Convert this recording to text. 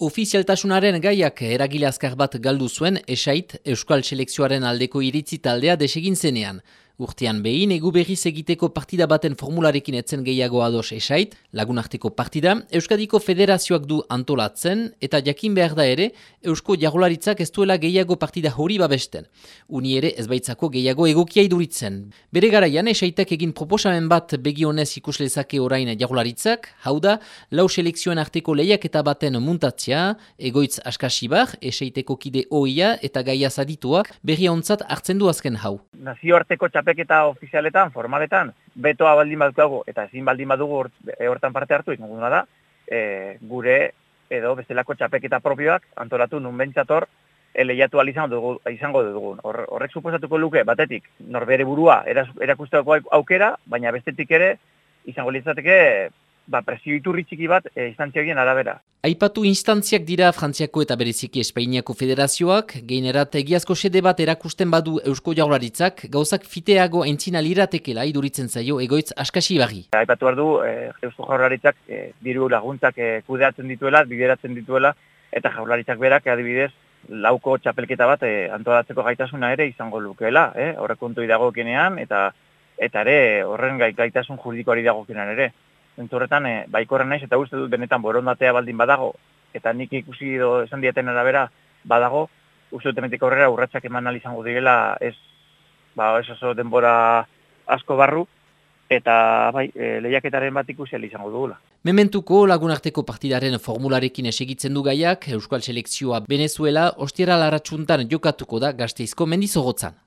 Ofizialtasunaren gaiak eragile azkar bat galdu zuen esait Euskal Selekzioaren aldeko iritzi taldea desegin zenean. Urtean behin, egu berriz egiteko partida baten formularekin etzen gehiago ados esait, lagunarteko partida, Euskadiko federazioak du antolatzen, eta jakin behar da ere, Eusko jagolaritzak ez duela gehiago partida hori babesten. Uni ere ez baitzako gehiago egokia iduritzen. Bere garaian, esaitak egin proposamen bat begionez ikuslezake orain jagolaritzak, hau da, lau selekzioen arteko lehiak eta baten muntatzea, egoitz askasibar, esaiteko kide oia eta gaia zadituak, berri hartzen du azken hau. Nazioarteko txapeketa ofizialetan, formaletan, betoa baldin badukago eta ezin baldin badugu e, hortan parte hartu izango da, e, gure edo bestelako txapeketa propioak antolatu nun bentsator eleiatu izango dugu, izango dugu. horrek suposatuko luke, batetik, norbere burua erakusteko aukera, baina bestetik ere, izango litzateke ba, presio iturri txiki bat e, instantzia arabera. Aipatu instantziak dira Frantziako eta bereziki Espainiako federazioak, geinerat egiazko sede bat erakusten badu Eusko Jaurlaritzak, gauzak fiteago entzina liratekela iduritzen zaio egoitz askasi bagi. Aipatu behar du, e, Eusko Jaurlaritzak e, diru laguntzak e, kudeatzen dituela, bideratzen dituela, eta Jaurlaritzak berak adibidez, lauko txapelketa bat e, antolatzeko gaitasuna ere izango lukeela, eh? horrek kontu idagokienean, eta eta ere horren gaitasun juridikoari dagokienean ere zentzurretan e, baikorren naiz eta uste dut benetan borondatea baldin badago eta nik ikusi edo esan diaten arabera badago uste dut emetik aurrera urratsak eman izango direla ez ba ez oso denbora asko barru eta bai e, lehiaketaren bat ikusi izango dugula. Mementuko lagunarteko partidaren formularekin esegitzen du gaiak Euskal Selekzioa Venezuela ostiera laratsuntan jokatuko da gazteizko mendizogotzan.